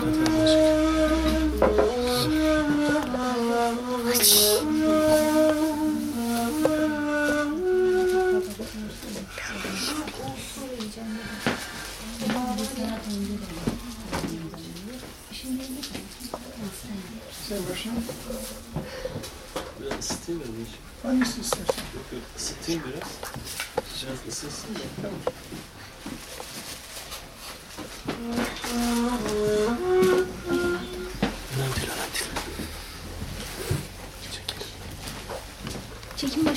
Kartal olacak. Biraz ısıtayım mı? Hangisi istersen. Yok yok ısıtayım biraz. Biraz ısınsın da. Çekim baş